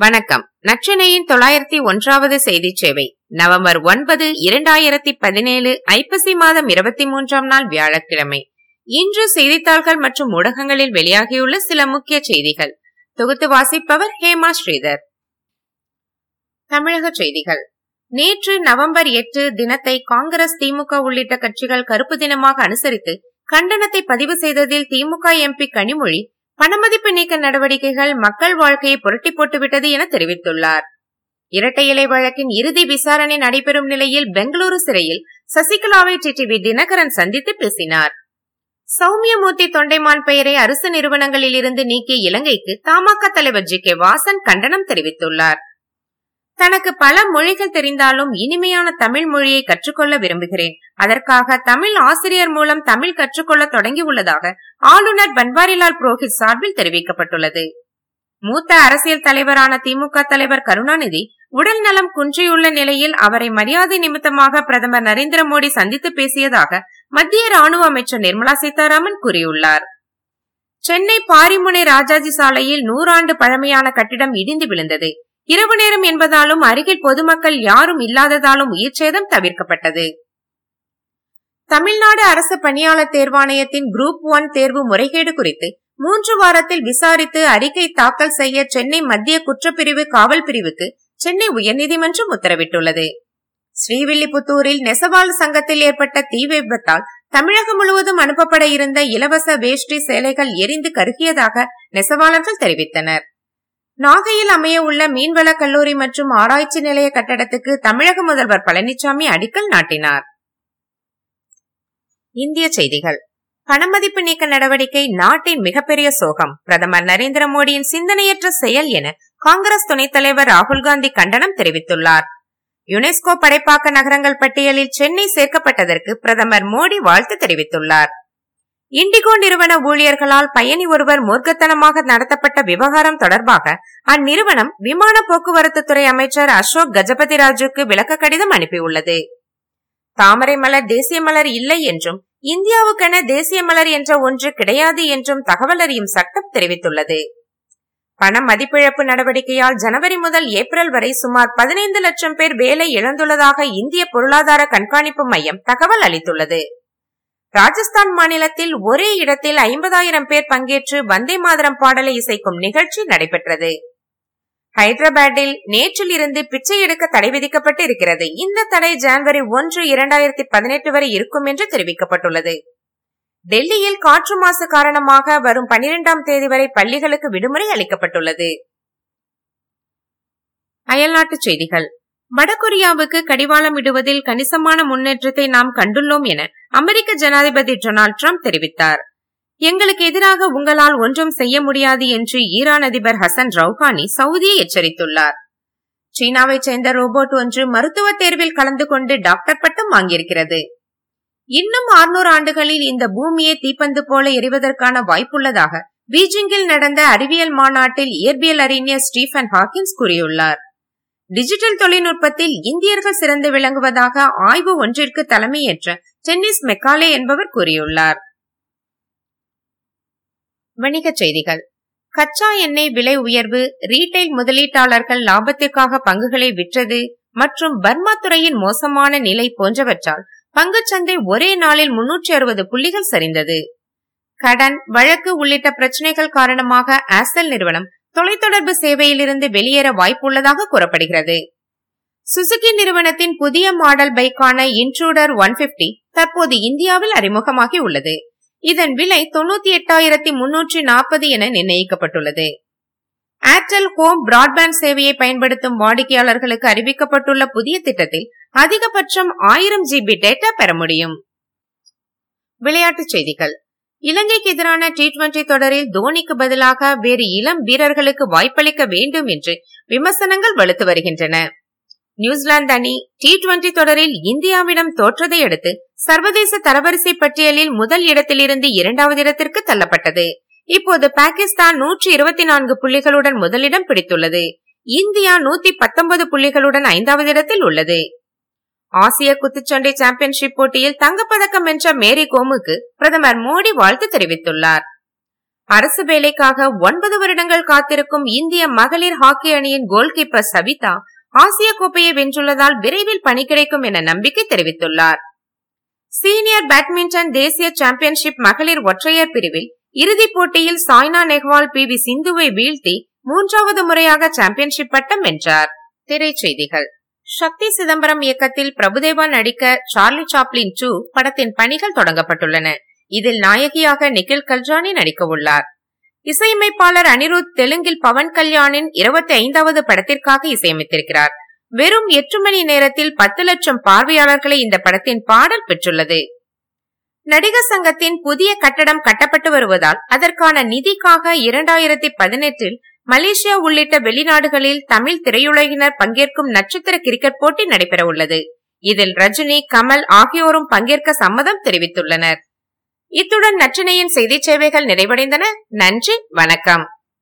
வணக்கம். நச்சினையின் தொள்ளாயிரத்தி ஒன்றாவது செய்தி சேவை. நவம்பர் ஒன்பது இரண்டாயிரத்தி பதினேழு ஐப்பசி மாதம் இருபத்தி மூன்றாம் நாள் வியாழக்கிழமை. இன்று செய்தித்தாள்கள் மற்றும் ஊடகங்களில் வெளியாகியுள்ள சில முக்கிய செய்திகள். தொகுத்து வாசிப்பவர் ஹேமா ஸ்ரீதர். தமிழக செய்திகள். நேற்று நவம்பர் எட்டு தினத்தை காங்கிரஸ் திமுக உள்ளிட்ட கட்சிகள் கருப்பு தினமாக அனுசரித்து கண்டனத்தை பதிவு செய்ததில் திமுக எம்பி கனிமொழி பணமதிப்பு நீக்க நடவடிக்கைகள் மக்கள் வாழ்க்கையை புரட்டி போட்டுவிட்டது என தெரிவித்துள்ளார். இரட்டை இலை வழக்கின் இறுதி விசாரணை நடைபெறும் நிலையில் பெங்களூரு சிறையில் சசிகலாவை டிடிவி தினகரன் சந்தித்து பேசினார். சௌமியமூர்த்தி தொண்டைமான் பெயரை அரசு நிறுவனங்களில் இருந்து நீக்கிய இலங்கைக்கு தமாக தலைவர் ஜி கே வாசன் கண்டனம் தெரிவித்துள்ளார். தனக்கு பல மொழிகள் தெரிந்தாலும் இனிமையான தமிழ் மொழியை கற்றுக்கொள்ள விரும்புகிறேன். அதற்காக தமிழ் ஆசிரியர் மூலம் தமிழ் கற்றுக்கொள்ள தொடங்கி உள்ளதாக ஆளுநர் பன்வாரிலால் புரோஹித் சார்பில் தெரிவிக்கப்பட்டுள்ளது. மூத்த அரசியல் தலைவரான திமுக தலைவர் கருணாநிதி உடல் நலம் குன்றியுள்ள நிலையில் அவரை மரியாதை நிமித்தமாக பிரதமர் நரேந்திர மோடி சந்தித்து பேசியதாக மத்திய ராணுவ அமைச்சர் நிர்மலா சீதாராமன் கூறியுள்ளார். சென்னை பாரிமுனை ராஜாஜி சாலையில் நூறாண்டு பழமையான கட்டிடம் இடிந்து விழுந்தது. இரவு நேரம் என்பதாலும் அருகில் பொதுமக்கள் யாரும் இல்லாததாலும் உயிர் சேதம் தவிர்க்கப்பட்டது. தமிழ்நாடு அரசு பணியாளர் தேர்வாணையத்தின் குரூப் ஒன் தேர்வு முறைகேடு குறித்து மூன்று வாரத்தில் விசாரித்து அறிக்கை தாக்கல் செய்ய சென்னை மத்திய குற்றப்பிரிவு காவல் பிரிவுக்கு சென்னை உயர்நீதிமன்றம் உத்தரவிட்டுள்ளது. ஸ்ரீவில்லிபுத்தூரில் நெசவாள் சங்கத்தில் ஏற்பட்ட தீ விபத்தால் தமிழகம் முழுவதும் அனுப்பப்பட இருந்த இலவச வேஷ்டி சேலைகள் எரிந்து கருகியதாக நெசவாளர்கள் தெரிவித்தனர். நாகையில் அமைய உள்ள மீன்வள கல்லூரி மற்றும் ஆராய்ச்சி நிலைய கட்டடத்துக்கு தமிழக முதல்வர் பழனிசாமி அடிக்கல் நாட்டினார். இந்திய செய்திகள். பணமதிப்பு நீக்க நடவடிக்கை நாட்டின் மிகப்பெரிய சோகம். பிரதமர் நரேந்திர மோடியின் சிந்தனையற்ற செயல் என காங்கிரஸ் துணைத் தலைவர் ராகுல்காந்தி கண்டனம் தெரிவித்துள்ளார். யுனெஸ்கோ படைப்பாக்க நகரங்கள் பட்டியலில் சென்னை சேர்க்கப்பட்டதற்கு பிரதமர் மோடி வாழ்த்து தெரிவித்துள்ளார். இண்டிகோ நிறுவன ஊழியர்களால் பயணி ஒருவர் மூர்க்கத்தனமாக நடத்தப்பட்ட விவகாரம் தொடர்பாக அந்நிறுவனம் விமான போக்குவரத்து துறை அமைச்சர் அசோக் கஜபதி ராஜுக்கு விளக்க கடிதம் அனுப்பியுள்ளது. தாமரை மலர் தேசிய மலர் இல்லை என்றும் இந்தியாவுக்கென தேசிய மலர் என்ற ஒன்று கிடையாது என்றும் தகவல் அறியும் சட்டம் தெரிவித்துள்ளது. பண மதிப்பிழப்பு நடவடிக்கையால் ஜனவரி முதல் ஏப்ரல் வரை சுமார் பதினைந்து லட்சம் பேர் வேலை இழந்துள்ளதாக இந்திய பொருளாதார கண்காணிப்பு மையம் தகவல் அளித்துள்ளது. ராஜஸ்தான் மாநிலத்தில் ஒரே இடத்தில் ஐம்பதாயிரம் பேர் பங்கேற்று வந்தே மாதரம் பாடலை இசைக்கும் நிகழ்ச்சி நடைபெற்றது. ஹைதராபாத்தில் நேற்றில் இருந்து பிச்சை எடுக்க தடை விதிக்கப்பட்டு இருக்கிறது. இந்த தடை ஜனவரி ஒன்று இரண்டாயிரத்தி பதினெட்டு வரை இருக்கும் என்று தெரிவிக்கப்பட்டுள்ளது. டெல்லியில் காற்று மாசு காரணமாக வரும் பனிரெண்டாம் தேதி வரை பள்ளிகளுக்கு விடுமுறை அளிக்கப்பட்டுள்ளது. அயல்நாட்டுச் செய்திகள். வடகொரியாவுக்கு கடிவாளம் இடுவதில் கணிசமான முன்னேற்றத்தை நாம் கண்டுள்ளோம் என அமெரிக்க ஜனாதிபதி டொனால்டு டிரம்ப் தெரிவித்தார். எங்களுக்கு எதிராக உங்களால் ஒன்றும் செய்ய முடியாது என்று ஈரான் அதிபர் ஹசன் ரவுஹானி சவுதியை எச்சரித்துள்ளார். சீனாவைச் சேர்ந்த ரோபோட் ஒன்று மருத்துவ தேர்வில் கலந்து கொண்டு டாக்டர் பட்டம் வாங்கியிருக்கிறது. இன்னும் ஆறுநூறு ஆண்டுகளில் இந்த பூமியை தீப்பந்து போல எரிவதற்கான வாய்ப்புள்ளதாக பீஜிங்கில் நடந்த அறிவியல் மாநாட்டில் இயற்பியல் அறிஞர் ஸ்டீபன் ஹாக்கின்ஸ் கூறியுள்ளார். டிஜிட்டல் தொழில்நுட்பத்தில் இந்தியர்கள் சிறந்து விளங்குவதாக ஆய்வு ஒன்றிற்கு தலைமையேற்ற டென்னிஸ் மெக்காலே என்பவர் கூறியுள்ளார். வணிகச் செய்திகள். கச்சா எண்ணெய் விலை உயர்வு ரீட்டைல் முதலீட்டாளர்கள் லாபத்திற்காக பங்குகளை விற்றது மற்றும் பர்மா துறையின் மோசமான நிலை போன்றவற்றால் பங்குச்சந்தை ஒரே நாளில் முன்னூற்றி அறுபது புள்ளிகள் சரிந்தது. கடன் வழக்கு உள்ளிட்ட பிரச்சனைகள் காரணமாக ஆசல் நிறுவனம் தொலைத்தொடர்பு சேவையிலிருந்து வெளியேற வாய்ப்புள்ளதாக கூறப்படுகிறது. சுசுகி நிறுவனத்தின் புதிய மாடல் பைக்கான இன்ட்ரூடர் ஒன் பிப்டி தற்போது இந்தியாவில் அறிமுகமாகி உள்ளது. இதன் விலை தொண்ணூத்தி எட்டாயிரத்தி முன்னூற்றி நாற்பது என நிர்ணயிக்கப்பட்டுள்ளது. ஏர்டெல் ஹோம் பிராட்பேண்ட் சேவையை பயன்படுத்தும் வாடிக்கையாளர்களுக்கு அறிவிக்கப்பட்டுள்ள புதிய திட்டத்தில் அதிகபட்சம் ஆயிரம் ஜிபி டேட்டா பெற முடியும். விளையாட்டுச் செய்திகள். இலங்கைக்கு எதிரான டி டுவெண்டி தொடரில் தோனிக்கு பதிலாக வேறு இளம் வீரர்களுக்கு வாய்ப்பளிக்க வேண்டும் என்று விமர்சனங்கள் வலுத்து வருகின்றன. நியூசிலாந்து அணி டி டுவெண்டி தொடரில் இந்தியாவிடம் தோற்றதை அடுத்து சர்வதேச தரவரிசை பட்டியலில் முதல் இடத்திலிருந்து இரண்டாவது இடத்திற்கு தள்ளப்பட்டது. இப்போது பாகிஸ்தான் நூற்றி இருபத்தி நான்கு புள்ளிகளுடன் முதலிடம் பிடித்துள்ளது. இந்தியா நூத்தி பத்தொன்பது புள்ளிகளுடன் ஐந்தாவது இடத்தில் உள்ளது. ஆசிய குத்துச்சண்டை சாம்பியன்ஷிப் போட்டியில் தங்கப்பதக்கம் வென்ற மேரி கோமுக்கு பிரதமர் மோடி வாழ்த்து தெரிவித்துள்ளார். அரசு வேலைக்காக ஒன்பது வருடங்கள் காத்திருக்கும் இந்திய மகளிர் ஹாக்கி அணியின் கோல்கீப்பர் சவிதா ஆசிய கோப்பையை வென்றுள்ளதால் விரைவில் பணி கிடைக்கும் என நம்பிக்கை தெரிவித்துள்ளார். சீனியர் பேட்மிண்டன் தேசிய சாம்பியன்ஷிப் மகளிர் ஒற்றையர் பிரிவில் இறுதிப் போட்டியில் சாய்னா நெஹ்வால் பி வி சிந்துவை வீழ்த்தி மூன்றாவது முறையாக சாம்பியன்ஷிப் பட்டம் வென்றார். திரைச்செய்திகள். சக்தி சிதம்பரம் இயக்கத்தில் பிரபுதேவா நடிக்க சார்லி சாப்ளின் டூ படத்தின் பணிகள் தொடங்கப்பட்டுள்ளன. இதில் நாயகியாக நிகில் கல்ஜானி நடிக்க உள்ளார். இசையமைப்பாளர் அனிருத் தெலுங்கில் பவன் கல்யாணின் இருபத்தி ஐந்தாவது படத்திற்காக இசையமைத்திருக்கிறார். வெறும் எட்டு மணி நேரத்தில் பத்து லட்சம் பார்வையாளர்களை இந்த படத்தின் பாடல் பெற்றுள்ளது. நடிகர் சங்கத்தின் புதிய கட்டடம் கட்டப்பட்டு வருவதால் அதற்கான நிதிக்காக இரண்டாயிரத்தி பதினெட்டில் மலேசியா உள்ளிட்ட வெளிநாடுகளில் தமிழ் திரையுலகினர் பங்கேற்கும் நட்சத்திர கிரிக்கெட் போட்டி நடைபெற உள்ளது இதில் ரஜினி கமல் ஆகியோரும் பங்கேற்க சம்மதம் தெரிவித்துள்ளனர். இத்துடன் நச்சினையின் செய்தி சேவைகள் நிறைவடைந்தன. நன்றி வணக்கம்.